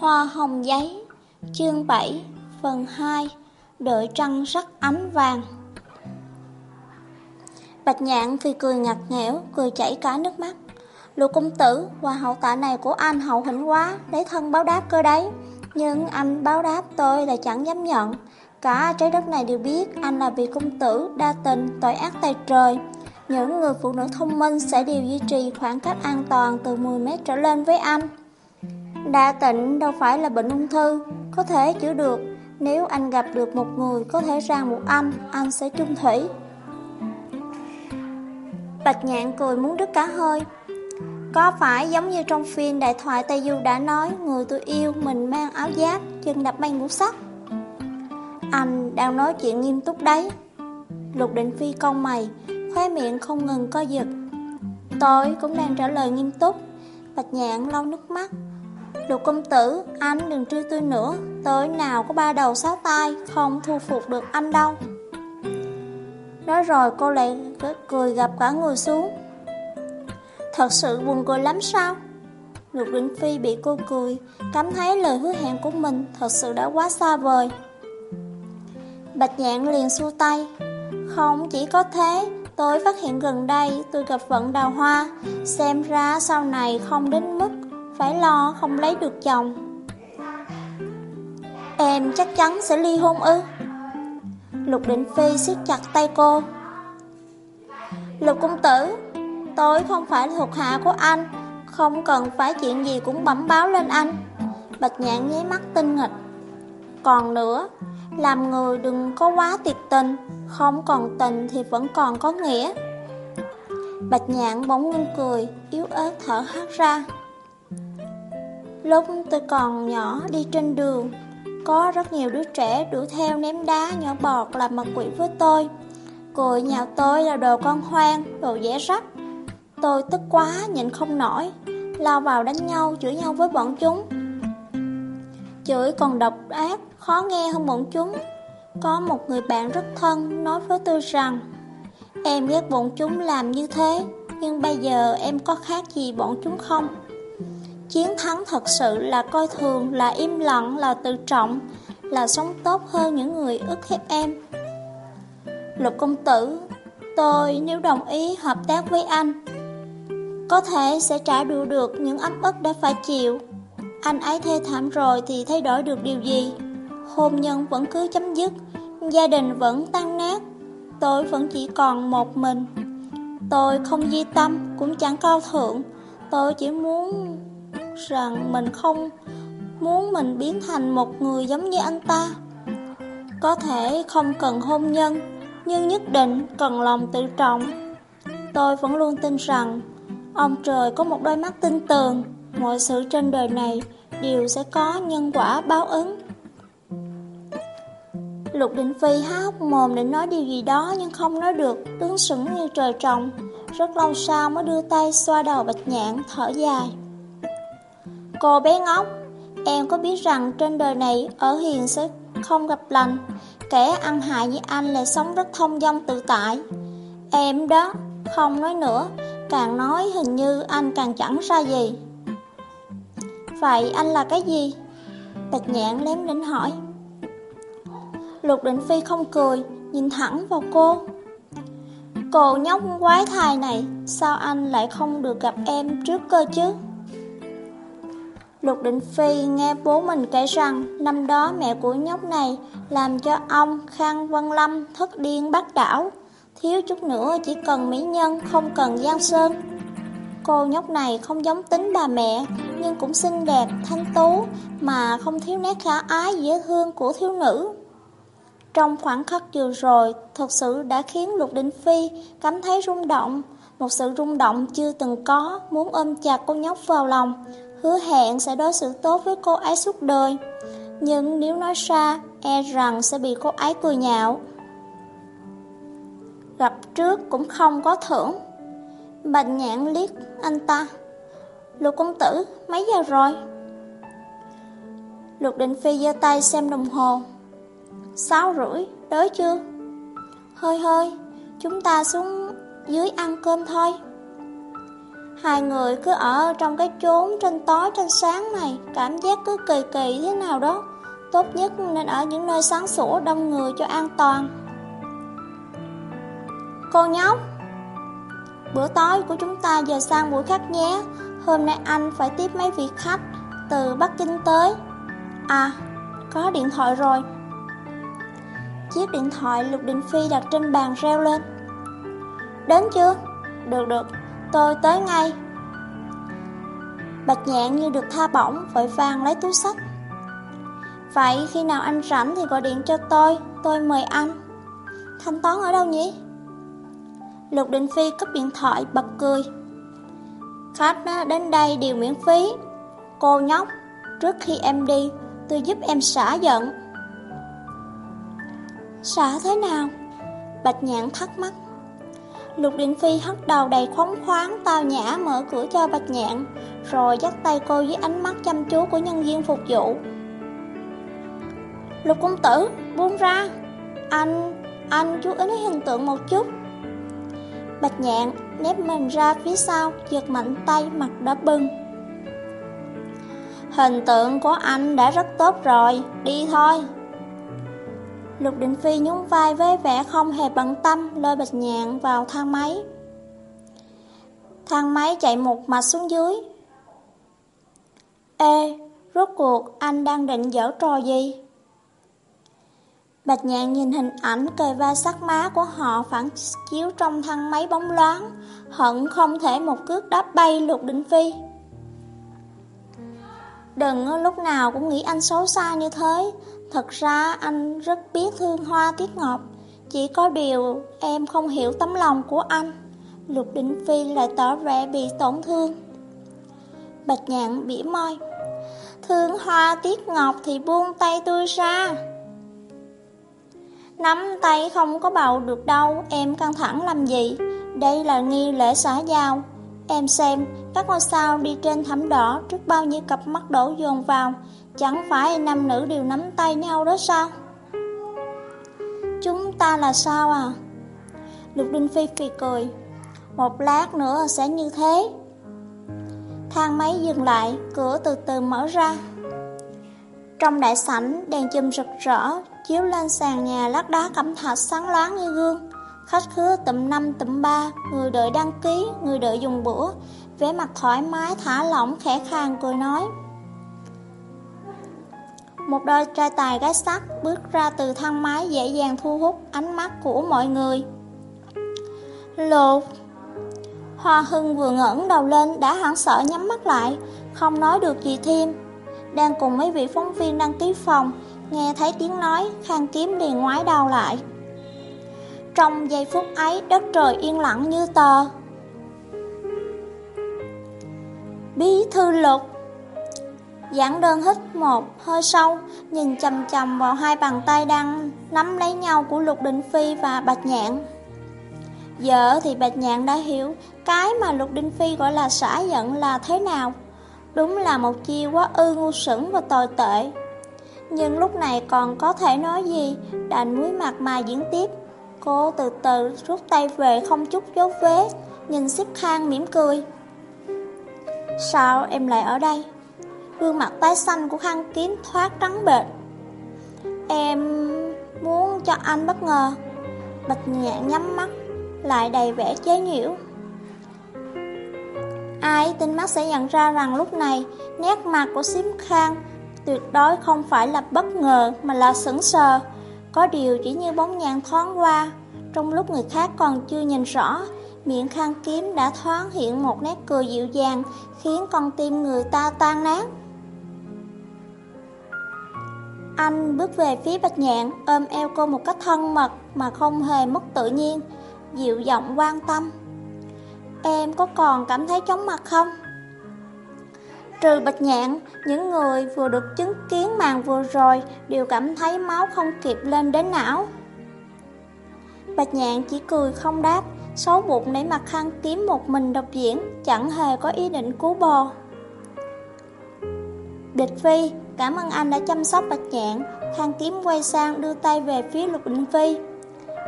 Hoa hồng giấy, Chương 7 Phần 2 Đợi trăng sắc ánh vàng. Bạch nhạn thì cười ngặt nghẽo, Cười chảy cả nước mắt. Lục công tử và hậu tạ này của anh hậu hĩnh quá, Lấy thân báo đáp cơ đấy. Nhưng anh báo đáp tôi là chẳng dám nhận. Cả trái đất này đều biết Anh là vị công tử đa tình, Tội ác tay trời. Những người phụ nữ thông minh sẽ đều duy trì khoảng cách an toàn Từ 10 mét trở lên với anh. Đa tịnh đâu phải là bệnh ung thư, có thể chữa được. Nếu anh gặp được một người có thể rằng một anh, anh sẽ chung thủy. Bạch nhạn cười muốn đứt cả hơi. Có phải giống như trong phim đại thoại Tây Du đã nói người tôi yêu mình mang áo giáp, chân đập mang ngũ sắc. Anh đang nói chuyện nghiêm túc đấy. Lục định phi cong mày, khóe miệng không ngừng co giật. Tôi cũng đang trả lời nghiêm túc. Bạch nhạn lau nước mắt, Lục công tử, anh đừng truy tôi nữa, tới nào có ba đầu sáu tay, không thu phục được anh đâu. Nói rồi cô lại cười gặp cả người xuống. Thật sự buồn cười lắm sao? Lục Định Phi bị cô cười, cảm thấy lời hứa hẹn của mình thật sự đã quá xa vời. Bạch nhạn liền xua tay. Không chỉ có thế, tôi phát hiện gần đây tôi gặp vận đào hoa, xem ra sau này không đến mức phải lo không lấy được chồng. Em chắc chắn sẽ ly hôn ư? Lục Định Phi siết chặt tay cô. Lục công tử, tôi không phải thuộc hạ của anh, không cần phải chuyện gì cũng bẩm báo lên anh. Bạch nhạn nháy mắt tinh nghịch. Còn nữa, làm người đừng có quá tuyệt tình, không còn tình thì vẫn còn có nghĩa. Bạch nhạn bỗng nhiên cười, yếu ớt thở hắt ra. Lúc tôi còn nhỏ đi trên đường, có rất nhiều đứa trẻ đuổi theo ném đá nhỏ bọt làm mặt quỷ với tôi. Cười nhào tôi là đồ con hoang, đồ dễ rách. Tôi tức quá, nhịn không nổi, lao vào đánh nhau, chửi nhau với bọn chúng. Chửi còn độc ác, khó nghe hơn bọn chúng. Có một người bạn rất thân nói với tôi rằng Em ghét bọn chúng làm như thế, nhưng bây giờ em có khác gì bọn chúng không? Chiến thắng thật sự là coi thường, là im lặng, là tự trọng, là sống tốt hơn những người ức hiếp em. Lục công tử, tôi nếu đồng ý hợp tác với anh, có thể sẽ trả đũa được những ấm ức đã phải chịu. Anh ấy thê thảm rồi thì thay đổi được điều gì? Hôn nhân vẫn cứ chấm dứt, gia đình vẫn tan nát, tôi vẫn chỉ còn một mình. Tôi không di tâm, cũng chẳng cao thượng, tôi chỉ muốn rằng mình không muốn mình biến thành một người giống như anh ta. Có thể không cần hôn nhân, nhưng nhất định cần lòng tự trọng. Tôi vẫn luôn tin rằng ông trời có một đôi mắt tin tường, mọi sự trên đời này đều sẽ có nhân quả báo ứng. Lục Định Phi há hốc mồm để nói điều gì đó nhưng không nói được, đứng sững như trời trồng. Rất lâu sau mới đưa tay xoa đầu bạch nhạn, thở dài. Cô bé ngốc, em có biết rằng trên đời này ở hiền sẽ không gặp lành, kẻ ăn hại như anh là sống rất thông dong tự tại. Em đó, không nói nữa, càng nói hình như anh càng chẳng ra gì. Vậy anh là cái gì? Bạch nhãn lém đến hỏi. Lục định phi không cười, nhìn thẳng vào cô. Cô nhóc quái thai này, sao anh lại không được gặp em trước cơ chứ? Lục Định Phi nghe bố mình kể rằng năm đó mẹ của nhóc này làm cho ông Khang Văn Lâm thất điên bắt đảo. Thiếu chút nữa chỉ cần mỹ nhân, không cần giang sơn. Cô nhóc này không giống tính bà mẹ, nhưng cũng xinh đẹp, thanh tú, mà không thiếu nét khả ái dễ thương của thiếu nữ. Trong khoảng khắc vừa rồi, thật sự đã khiến Lục Định Phi cảm thấy rung động, một sự rung động chưa từng có, muốn ôm chặt cô nhóc vào lòng, hứa hẹn sẽ đối xử tốt với cô ấy suốt đời. Nhưng nếu nói xa e rằng sẽ bị cô ấy cười nhạo. Gặp trước cũng không có thưởng. Bạch nhãn liếc anh ta. Lục công tử, mấy giờ rồi? Lục định phi giơ tay xem đồng hồ. Sáu rưỡi, đói chưa? Hơi hơi, chúng ta xuống dưới ăn cơm thôi. Hai người cứ ở trong cái chốn trên tối trên sáng này, cảm giác cứ kỳ kỳ thế nào đó. Tốt nhất nên ở những nơi sáng sủa đông người cho an toàn. Cô nhóc, bữa tối của chúng ta giờ sang buổi khác nhé. Hôm nay anh phải tiếp mấy vị khách từ Bắc Kinh tới. À, có điện thoại rồi. Chiếc điện thoại Lục Đình Phi đặt trên bàn reo lên. Đến chưa? Được được, tôi tới ngay. Bạch nhạn như được tha bổng, vội vàng lấy túi sách. Vậy khi nào anh rảnh thì gọi điện cho tôi, tôi mời anh. Thanh toán ở đâu nhỉ? Lục Đình Phi cấp điện thoại bật cười. Khách đến đây đều miễn phí. Cô nhóc, trước khi em đi, tôi giúp em xả giận. Xả thế nào? Bạch nhạn thắc mắc. Lục Điện Phi hất đầu đầy khống khoáng tao nhã mở cửa cho Bạch Nhạn, rồi dắt tay cô với ánh mắt chăm chú của nhân viên phục vụ. Lục công tử, buông ra. Anh, anh chú ý đến hình tượng một chút. Bạch Nhạn nép mình ra phía sau, giật mạnh tay mặt đỏ bừng. Hình tượng của anh đã rất tốt rồi, đi thôi. Lục Định Phi nhún vai với vẻ không hề bận tâm lôi bạch nhạn vào thang máy. Thang máy chạy một mạch xuống dưới. Ê, rốt cuộc anh đang định dở trò gì? Bạch nhạn nhìn hình ảnh kề va sắc má của họ phản chiếu trong thang máy bóng loáng, hận không thể một cước đáp bay Lục Định Phi. Đừng lúc nào cũng nghĩ anh xấu xa như thế, Thật ra anh rất biết thương hoa tiết ngọc. Chỉ có điều em không hiểu tấm lòng của anh. Lục Đình Phi lại tỏ vẻ bị tổn thương. Bạch nhạn bỉ môi. Thương hoa tiết ngọc thì buông tay tôi ra. Nắm tay không có bầu được đâu, Em căng thẳng làm gì? Đây là nghi lễ xã giao. Em xem. Các ngôi sao đi trên thảm đỏ Trước bao nhiêu cặp mắt đổ dồn vào. Chẳng phải nam nữ đều nắm tay nhau đó sao? Chúng ta là sao à? Lục Đinh Phi phì cười. Một lát nữa sẽ như thế. Thang máy dừng lại, Cửa từ từ mở ra. Trong đại sảnh, Đèn chùm rực rỡ, Chiếu lên sàn nhà lát đá cẩm thạch sáng loáng như gương. Khách khứa tụm năm tụm ba Người đợi đăng ký Người đợi dùng bữa vẻ mặt thoải mái thả lỏng khẽ khàng cười nói một đôi trai tài gái sắc bước ra từ thang máy dễ dàng thu hút ánh mắt của mọi người. Lột Hoa Hưng vừa ngẩng đầu lên đã hoảng sợ nhắm mắt lại, không nói được gì thêm. Đang cùng mấy vị phóng viên đăng ký phòng, nghe thấy tiếng nói, khang kiếm liền ngoái đầu lại. Trong giây phút ấy, đất trời yên lặng như tờ. Bí thư lục Giảng đơn hít một hơi sâu, nhìn chầm chầm vào hai bàn tay đang nắm lấy nhau của Lục Đình Phi và Bạch Nhạn. Giờ thì Bạch Nhạn đã hiểu cái mà Lục Đình Phi gọi là xả giận là thế nào. Đúng là một chiêu quá ư ngu sững và tồi tệ. Nhưng lúc này còn có thể nói gì, đành muối mặt mà diễn tiếp. Cô từ từ rút tay về không chút dấu vết, nhìn xếp khang mỉm cười. Sao em lại ở đây? Gương mặt tái xanh của khăn kiếm thoát trắng bệch Em muốn cho anh bất ngờ Bạch nhạn nhắm mắt Lại đầy vẻ chế nhiễu Ai tin mắt sẽ nhận ra rằng lúc này Nét mặt của Sim Khang Tuyệt đối không phải là bất ngờ Mà là sững sờ có điều chỉ như bóng nhàn thoáng qua Trong lúc người khác còn chưa nhìn rõ Miệng khăn kiếm đã thoáng hiện một nét cười dịu dàng Khiến con tim người ta tan nát Anh bước về phía Bạch Nhạn, ôm eo cô một cách thân mật mà không hề mất tự nhiên, dịu giọng quan tâm. Em có còn cảm thấy chóng mặt không? Trừ Bạch Nhạn, những người vừa được chứng kiến màn vừa rồi đều cảm thấy máu không kịp lên đến não. Bạch Nhạn chỉ cười không đáp, xấu bụng để mặt khăn kiếm một mình độc diễn, chẳng hề có ý định cứu bò. Địch Phi, cảm ơn anh đã chăm sóc Bạch Nhạn. Khang Kiếm quay sang đưa tay về phía Lục Định Phi.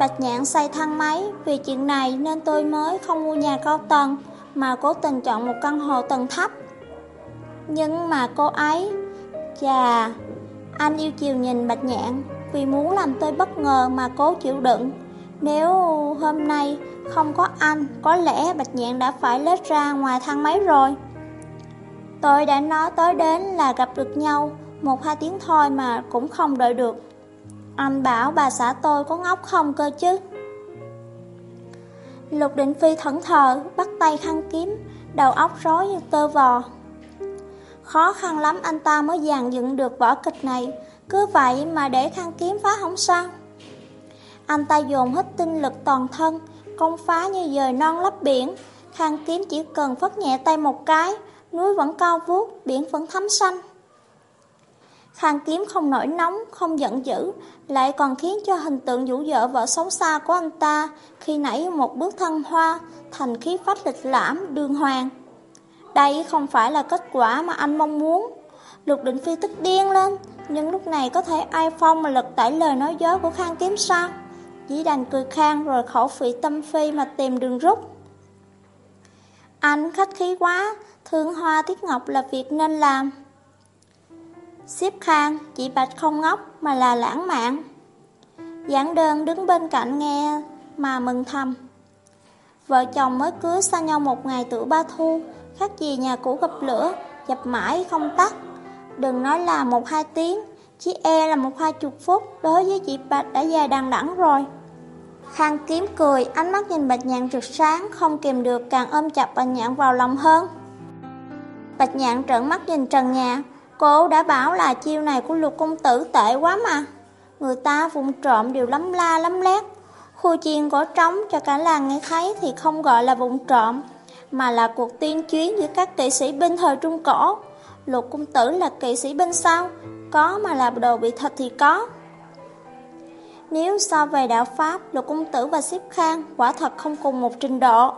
Bạch Nhạn say thang máy, vì chuyện này nên tôi mới không mua nhà cao tầng. mà cố tình chọn một căn hộ tầng thấp. Nhưng mà cô ấy, chà, anh yêu chiều nhìn Bạch Nhạn vì muốn làm tôi bất ngờ mà cố chịu đựng. Nếu hôm nay không có anh, có lẽ Bạch Nhạn đã phải lết ra ngoài thang máy rồi. Tôi đã nói tới đến là gặp được nhau, một hai tiếng thôi mà cũng không đợi được. Anh bảo bà xã tôi có ngốc không cơ chứ? Lục Định Phi thẫn thờ, bắt tay khăn kiếm, đầu óc rối như tơ vò. Khó khăn lắm anh ta mới dàn dựng được vở kịch này, cứ vậy mà để khăn kiếm phá hỏng sao? Anh ta dồn hết tinh lực toàn thân, công phá như dời non lấp biển, khăn kiếm chỉ cần phất nhẹ tay một cái, núi vẫn cao vuốt, biển vẫn thắm xanh. Khang kiếm không nổi nóng, không giận dữ, lại còn khiến cho hình tượng vũ dở vợ xấu xa của anh ta khi nãy một bước thân hoa thành khí phách lịch lãm, đường hoàng. Đây không phải là kết quả mà anh mong muốn. Lục Định Phi tức điên lên, nhưng lúc này có thể ai phong mà lật tải lời nói dối của Khang kiếm sao? Chỉ đành cười khang rồi khẩu phỉ tâm phi mà tìm đường rút. Anh khách khí quá, thương hoa tiết ngọc là việc nên làm. Xếp khang, chị Bạch không ngốc mà là lãng mạn. Giảng đơn đứng bên cạnh nghe mà mừng thầm. Vợ chồng mới cưới xa nhau một ngày tuổi ba thu, khác gì nhà cũ gặp lửa, dập mãi không tắt. Đừng nói là một hai tiếng, chỉ e là một hai chục phút đối với chị Bạch đã dài đằng đẵng rồi. Khang kiếm cười, ánh mắt nhìn Bạch Nhạn rực sáng, không kìm được càng ôm chặt Bạch Nhạn vào lòng hơn. Bạch Nhạn trợn mắt nhìn trần nhà, Cô đã bảo là chiêu này của lục công tử tệ quá mà. Người ta vụng trộm đều lắm la lắm lét. Khu chiên cổ trống cho cả làng nghe thấy thì không gọi là vụng trộm, mà là cuộc tiên chuyến giữa các kỵ sĩ binh thời Trung Cổ. Lục cung tử là kỵ sĩ binh sao? Có mà là đồ bị thật thì có. Nếu so về đạo Pháp, lục cung tử và xếp khang quả thật không cùng một trình độ.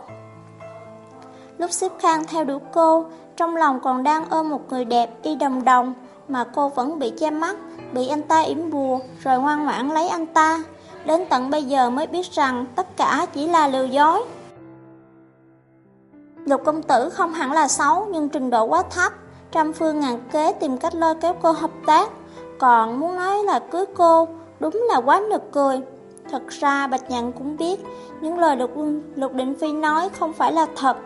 Lúc xếp khang theo đuổi cô, trong lòng còn đang ôm một người đẹp y đồng đồng Mà cô vẫn bị che mắt Bị anh ta yểm bùa Rồi ngoan ngoãn lấy anh ta Đến tận bây giờ mới biết rằng Tất cả chỉ là lừa dối Lục công tử không hẳn là xấu Nhưng trình độ quá thấp. Trăm phương ngàn kế tìm cách lôi kéo cô hợp tác. Còn muốn nói là cưới cô Đúng là quá nực cười. Thật ra Bạch Nhạn cũng biết Những lời Lục, Lục Định Phi nói không phải là thật.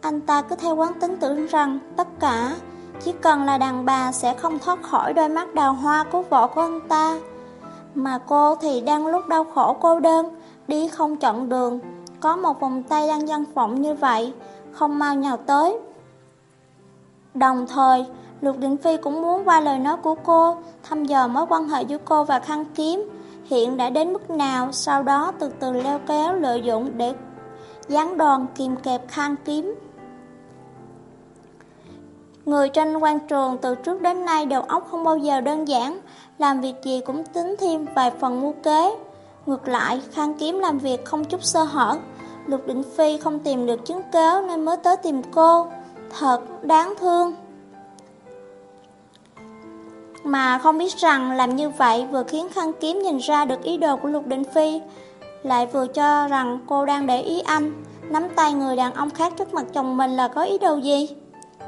Anh ta cứ theo quán tính tưởng rằng tất cả chỉ cần là đàn bà sẽ không thoát khỏi đôi mắt đào hoa của vợ của anh ta. Mà cô thì đang lúc đau khổ cô đơn, đi không chọn đường, có một vòng tay đang dân vọng như vậy, không mau nhào tới. Đồng thời, Lục Định Phi cũng muốn qua lời nói của cô, thăm dò mối quan hệ giữa cô và Khăn Kiếm, hiện đã đến mức nào, sau đó từ từ leo kéo lợi dụng để gián đòn kìm kẹp Khăn Kiếm. Người trên quan trường từ trước đến nay đầu óc không bao giờ đơn giản, làm việc gì cũng tính thêm vài phần mưu kế. Ngược lại, Khang Kiếm làm việc không chút sơ hở, Lục Định Phi không tìm được chứng cáo nên mới tới tìm cô. Thật đáng thương. Mà không biết rằng làm như vậy vừa khiến Khang Kiếm nhìn ra được ý đồ của Lục Định Phi, lại vừa cho rằng cô đang để ý anh, nắm tay người đàn ông khác trước mặt chồng mình là có ý đồ gì?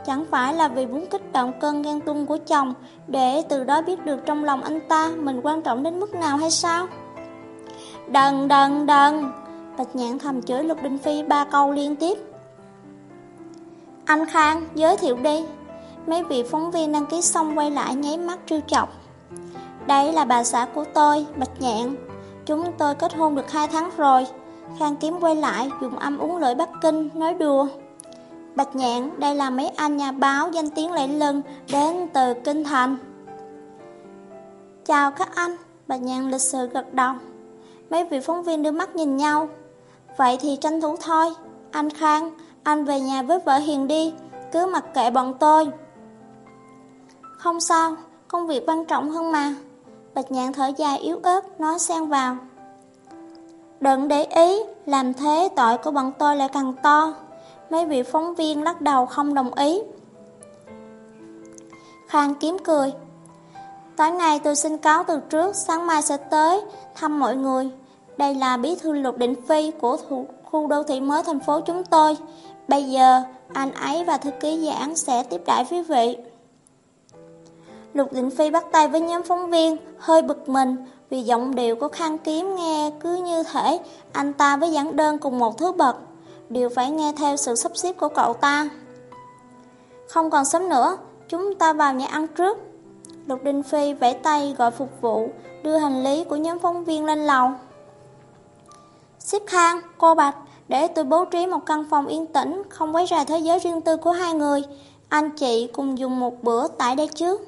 Chẳng phải là vì muốn kích động cơn ghen tuông của chồng Để từ đó biết được trong lòng anh ta Mình quan trọng đến mức nào hay sao Đần đần đần Bạch nhạn thầm chửi Lục Đinh Phi ba câu liên tiếp Anh Khang giới thiệu đi Mấy vị phóng viên đăng ký xong quay lại nháy mắt trêu chọc Đây là bà xã của tôi, Bạch Nhạn Chúng tôi kết hôn được 2 tháng rồi Khang kiếm quay lại dùng âm uống lưỡi Bắc Kinh nói đùa Bạch Nhạn, đây là mấy anh nhà báo danh tiếng lẫy lừng đến từ Kinh Thành. Chào các anh, Bạch Nhạn lịch sự gật đầu. Mấy vị phóng viên đưa mắt nhìn nhau. Vậy thì tranh thủ thôi. Anh Khang, anh về nhà với vợ Hiền đi, cứ mặc kệ bọn tôi. Không sao, công việc quan trọng hơn mà. Bạch Nhạn thở dài yếu ớt, nói xen vào. Đừng để ý, làm thế tội của bọn tôi lại càng to. Mấy vị phóng viên lắc đầu không đồng ý Khang kiếm cười Tối nay tôi xin cáo từ trước Sáng mai sẽ tới thăm mọi người đây là bí thư lục định phi Của khu đô thị mới thành phố chúng tôi Bây giờ, anh ấy và thư ký giảng sẽ tiếp đại quý vị. Lục Định Phi bắt tay với nhóm phóng viên, hơi bực mình vì giọng điệu của Khang Kiếm nghe cứ như thể anh ta với giảng đơn cùng một thứ bậc, đều phải nghe theo sự sắp xếp của cậu ta. Không còn sớm nữa, chúng ta vào nhà ăn trước. Lục Đinh Phi vẫy tay gọi phục vụ, đưa hành lý của nhóm phóng viên lên lầu. Xếp Khang, cô Bạch, để tôi bố trí một căn phòng yên tĩnh, không quấy rầy thế giới riêng tư của hai người. Anh chị cùng dùng một bữa tại đây trước.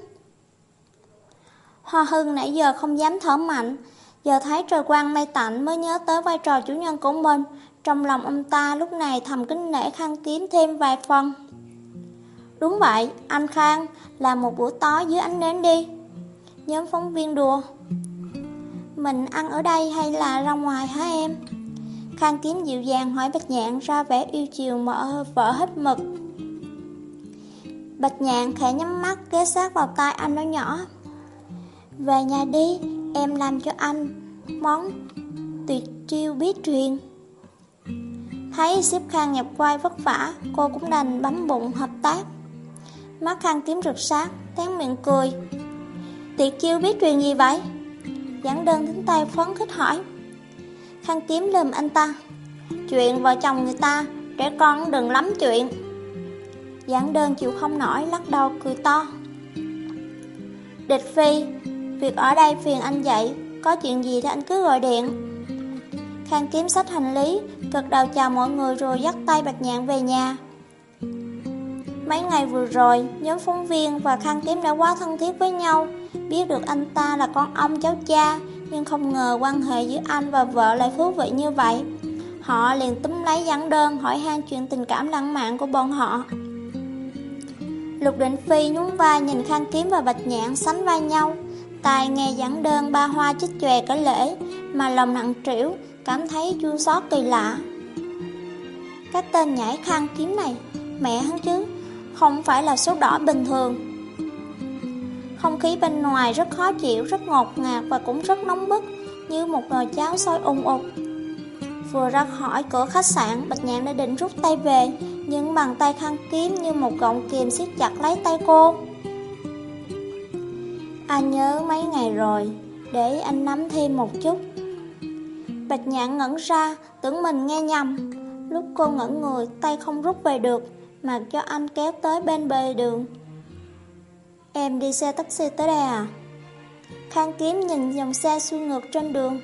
Hoa Hưng nãy giờ không dám thở mạnh, giờ thấy trời quang mây tạnh mới nhớ tới vai trò chủ nhân của mình. Trong lòng ông ta lúc này thầm kính nể khăn kiếm thêm vài phần. Đúng vậy, anh Khang, làm một bữa tối dưới ánh nến đi. Nhóm phóng viên đùa. Mình ăn ở đây hay là ra ngoài hả em? Khang kiếm dịu dàng hỏi Bạch Nhạn ra vẻ yêu chiều mở vợ hết mực. Bạch Nhạn khẽ nhắm mắt ghé sát vào tai anh nói nhỏ. Về nhà đi, em làm cho anh món tuyệt chiêu biết truyền. Thấy xếp khang nhập quay vất vả, cô cũng đành bấm bụng hợp tác. Mắt khang kiếm rực sát, tán miệng cười. Tuyệt chiêu biết truyền gì vậy? Giảng đơn tính tay phấn khích hỏi. Khang kiếm lườm anh ta. Chuyện vợ chồng người ta, trẻ con đừng lắm chuyện. Giảng đơn chịu không nổi, lắc đầu cười to. Địch phi, Việc ở đây phiền anh dậy Có chuyện gì thì anh cứ gọi điện Khang kiếm sách hành lý Cực đầu chào mọi người rồi dắt tay Bạch Nhạn về nhà Mấy ngày vừa rồi Nhóm phóng viên và Khang kiếm đã quá thân thiết với nhau Biết được anh ta là con ông cháu cha nhưng không ngờ quan hệ giữa anh và vợ lại thú vị như vậy. Họ liền túm lấy giảng đơn, hỏi han chuyện tình cảm lãng mạn của bọn họ. Lục Định Phi nhún vai nhìn Khang Kiếm và Bạch Nhạn sánh vai nhau. Tài nghe giảng đơn ba hoa chích chòe cả lễ, Mà lòng nặng trĩu, Cảm thấy chua xót kỳ lạ. Cái tên nhảy khang kiếm này, Mẹ hắn chứ, Không phải là số đỏ bình thường. Không khí bên ngoài rất khó chịu Rất ngột ngạt và cũng rất nóng bức Như một nồi cháo sôi ung ục Vừa ra khỏi cửa khách sạn Bạch Nhạn đã định rút tay về Nhưng bàn tay khăn kiếm như một gọng kìm siết chặt lấy tay cô anh nhớ mấy ngày rồi, để anh nắm thêm một chút. Bạch nhạn ngẩn ra, tưởng mình nghe nhầm. Lúc cô ngẩn người, tay không rút về được, mà cho anh kéo tới bên bề đường. Em đi xe taxi tới đây à? Khang kiếm nhìn dòng xe xuôi ngược trên đường.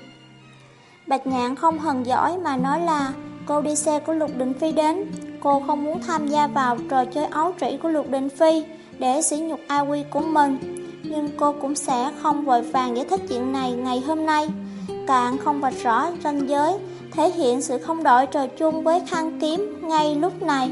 Bạch nhạn không hần giỏi mà nói là cô đi xe của Lục Định Phi đến. Cô không muốn tham gia vào trò chơi áo trĩ của Lục Định Phi để sỉ nhục A Quy của mình nhưng cô cũng sẽ không vội vàng giải thích chuyện này ngày hôm nay. Càng không vạch rõ ranh giới, thể hiện sự không đổi trời chung với Khang kiếm ngay lúc này.